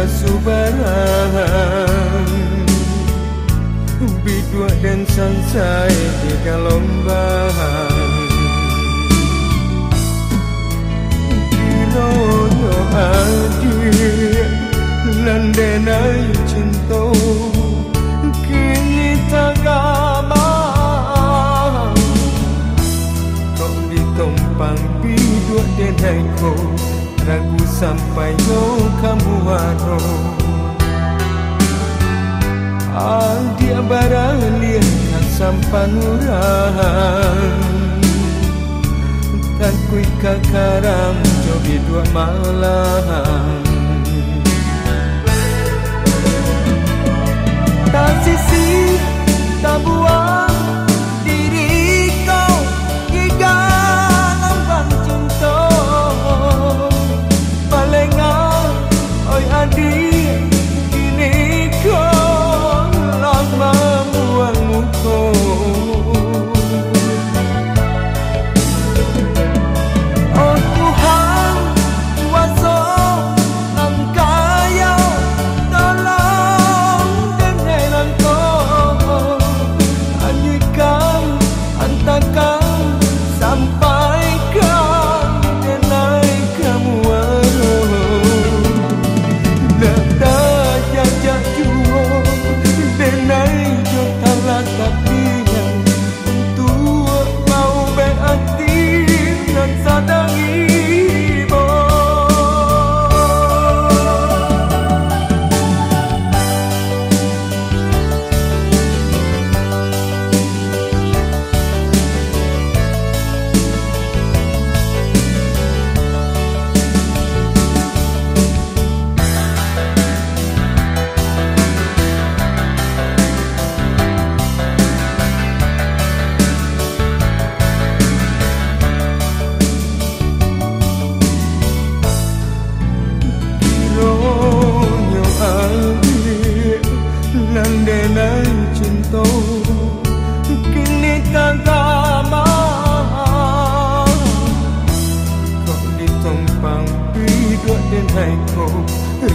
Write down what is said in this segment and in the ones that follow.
kesubaran. Bidua dan sansai tiga lombang Kiroyo adik Landenai cinta Kini tagama Kau ditompang bidua dan haiku Ragu sampai yo kamu waro Adia baralia sampan urang Takui kakarang jobi dua malam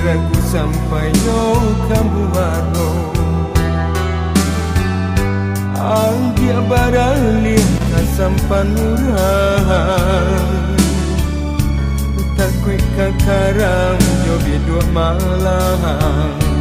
Ragu sampai yo kamu waro Anggia barali kasampan murah. Tak kue kakarang yo bidua malam